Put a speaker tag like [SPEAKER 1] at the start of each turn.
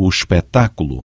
[SPEAKER 1] o espetáculo.